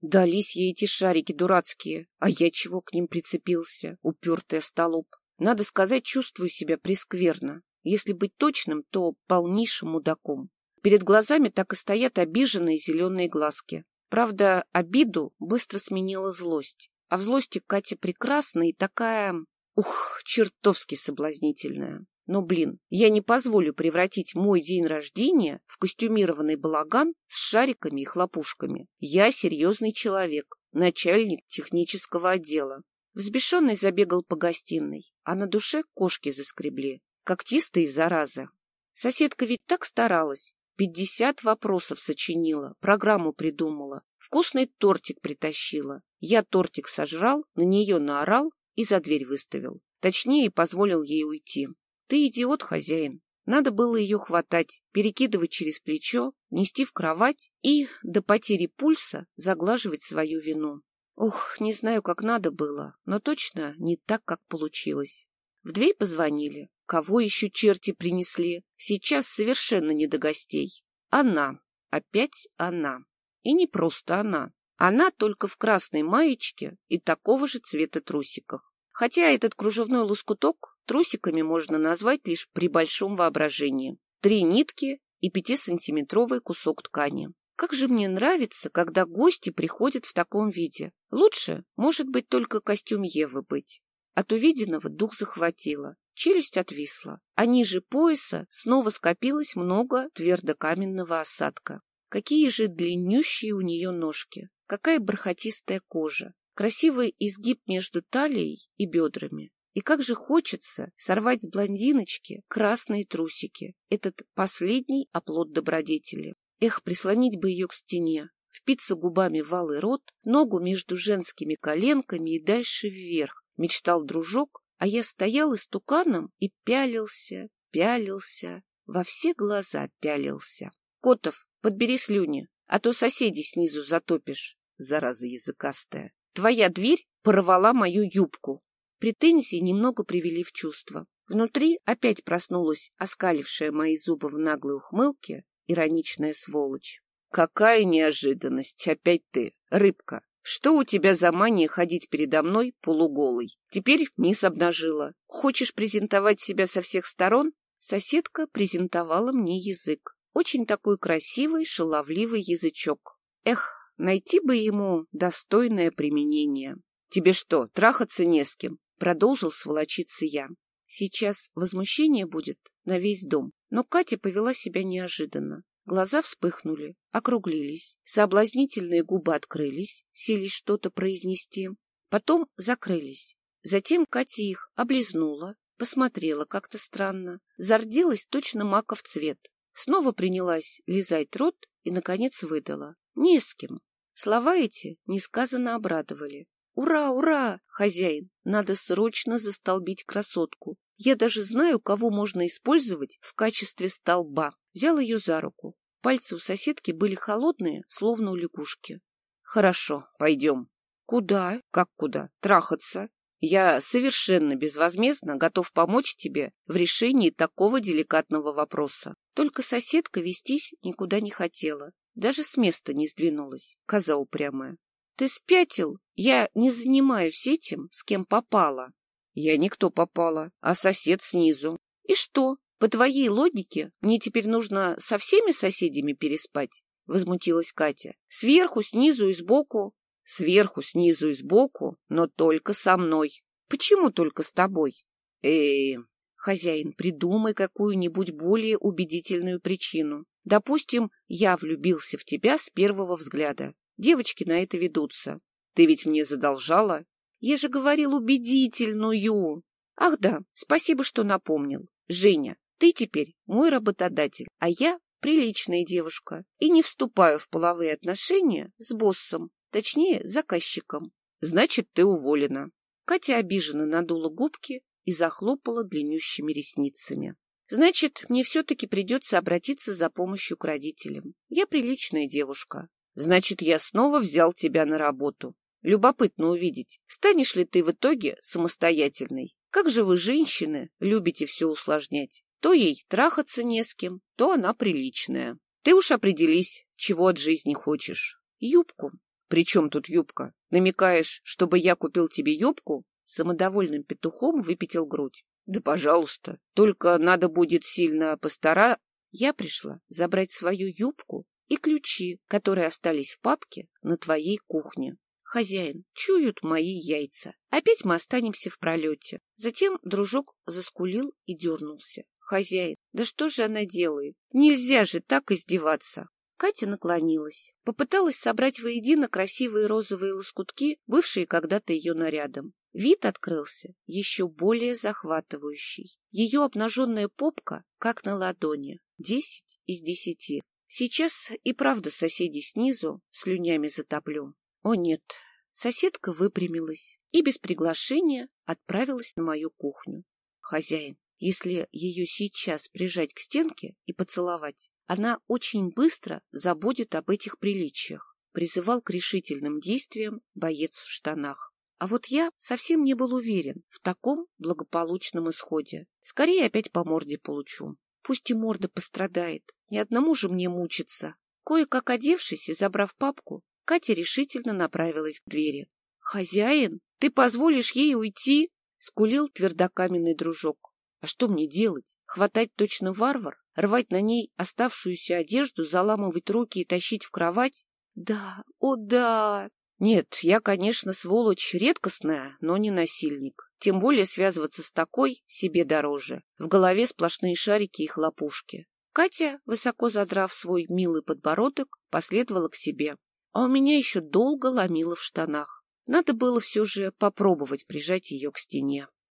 Дались ей эти шарики дурацкие, а я чего к ним прицепился, упертый остолоп. Надо сказать, чувствую себя прескверно. Если быть точным, то полнейшим мудаком. Перед глазами так и стоят обиженные зеленые глазки. Правда, обиду быстро сменила злость. А в злости Катя прекрасная и такая... Ух, чертовски соблазнительная. Но, блин, я не позволю превратить мой день рождения в костюмированный балаган с шариками и хлопушками. Я серьезный человек, начальник технического отдела. Взбешенный забегал по гостиной, а на душе кошки заскребли. Когтистые зараза. Соседка ведь так старалась. Пятьдесят вопросов сочинила, программу придумала, вкусный тортик притащила. Я тортик сожрал, на нее наорал и за дверь выставил. Точнее, позволил ей уйти. Ты идиот, хозяин. Надо было ее хватать, перекидывать через плечо, нести в кровать и, до потери пульса, заглаживать свою вину. Ох, не знаю, как надо было, но точно не так, как получилось. В дверь позвонили. Кого еще черти принесли? Сейчас совершенно не до гостей. Она. Опять она. И не просто она. Она только в красной маечке и такого же цвета трусиках. Хотя этот кружевной лоскуток трусиками можно назвать лишь при большом воображении. Три нитки и пятисантиметровый кусок ткани. Как же мне нравится, когда гости приходят в таком виде. Лучше, может быть, только костюм Евы быть. От увиденного дух захватило, челюсть отвисла, а ниже пояса снова скопилось много твердокаменного осадка. Какие же длиннющие у нее ножки, какая бархатистая кожа, красивый изгиб между талией и бедрами. И как же хочется сорвать с блондиночки красные трусики, этот последний оплот добродетели. Эх, прислонить бы ее к стене, впиться губами в валый рот, ногу между женскими коленками и дальше вверх, мечтал дружок, а я стоял истуканом и пялился, пялился, во все глаза пялился. Котов, подбери слюни, а то соседей снизу затопишь, зараза языкастая. Твоя дверь порвала мою юбку. Претензии немного привели в чувство. Внутри опять проснулась оскалившая мои зубы в наглой ухмылке ироничная сволочь. Какая неожиданность! Опять ты, рыбка! Что у тебя за мания ходить передо мной полуголой? Теперь низ обнажила. Хочешь презентовать себя со всех сторон? Соседка презентовала мне язык. Очень такой красивый, шаловливый язычок. Эх, Найти бы ему достойное применение. Тебе что, трахаться не с кем? Продолжил сволочиться я. Сейчас возмущение будет на весь дом. Но Катя повела себя неожиданно. Глаза вспыхнули, округлились, соблазнительные губы открылись, сились что-то произнести, потом закрылись. Затем Катя их облизнула, посмотрела как-то странно, зарделась точно маков цвет, снова принялась лизать рот и, наконец, выдала. Не с кем. Слова эти несказанно обрадовали. «Ура, ура, хозяин! Надо срочно застолбить красотку. Я даже знаю, кого можно использовать в качестве столба». Взял ее за руку. Пальцы у соседки были холодные, словно у лягушки. «Хорошо, пойдем». «Куда? Как куда? Трахаться?» Я совершенно безвозмездно готов помочь тебе в решении такого деликатного вопроса. Только соседка вестись никуда не хотела. Даже с места не сдвинулась, коза упрямая. Ты спятил? Я не занимаюсь этим, с кем попала. Я никто попала, а сосед снизу. И что? По твоей логике, мне теперь нужно со всеми соседями переспать? Возмутилась Катя. Сверху, снизу и сбоку. Сверху, снизу и сбоку, но только со мной. Почему только с тобой? Э, хозяин, придумай какую-нибудь более убедительную причину. Допустим, я влюбился в тебя с первого взгляда. Девочки на это ведутся. Ты ведь мне задолжала? Я же говорил убедительную. Ах да, спасибо, что напомнил. Женя, ты теперь мой работодатель, а я приличная девушка и не вступаю в половые отношения с боссом, точнее, заказчиком. Значит, ты уволена. Катя обиженно надула губки и захлопала длиннющими ресницами. Значит, мне все-таки придется обратиться за помощью к родителям. Я приличная девушка. Значит, я снова взял тебя на работу. Любопытно увидеть, станешь ли ты в итоге самостоятельной. Как же вы, женщины, любите все усложнять. То ей трахаться не с кем, то она приличная. Ты уж определись, чего от жизни хочешь. Юбку. При чем тут юбка? Намекаешь, чтобы я купил тебе юбку? Самодовольным петухом выпятил грудь. Да, пожалуйста. Только надо будет сильно постара... Я пришла забрать свою юбку и ключи, которые остались в папке на твоей кухне. Хозяин, чуют мои яйца. Опять мы останемся в пролете. Затем дружок заскулил и дернулся. Хозяин, да что же она делает? Нельзя же так издеваться. Катя наклонилась, попыталась собрать воедино красивые розовые лоскутки, бывшие когда-то ее нарядом. Вид открылся еще более захватывающий. Ее обнаженная попка, как на ладони, десять из десяти. Сейчас и правда соседей снизу слюнями затоплю. О нет, соседка выпрямилась и без приглашения отправилась на мою кухню. Хозяин, если ее сейчас прижать к стенке и поцеловать, она очень быстро забудет об этих приличиях, призывал к решительным действиям боец в штанах. А вот я совсем не был уверен в таком благополучном исходе. Скорее опять по морде получу. Пусть и морда пострадает, ни одному же мне мучиться. Кое-как одевшись и забрав папку, Катя решительно направилась к двери. — Хозяин, ты позволишь ей уйти? — скулил твердокаменный дружок. — А что мне делать? Хватать точно варвар? Рвать на ней оставшуюся одежду, заламывать руки и тащить в кровать? Да, о да! Нет, я, конечно, сволочь редкостная, но не насильник. Тем более связываться с такой себе дороже. В голове сплошные шарики и хлопушки. Катя, высоко задрав свой милый подбородок, последовала к себе а у меня еще долго ломило в штанах. Надо было все же попробовать прижать ее к стене.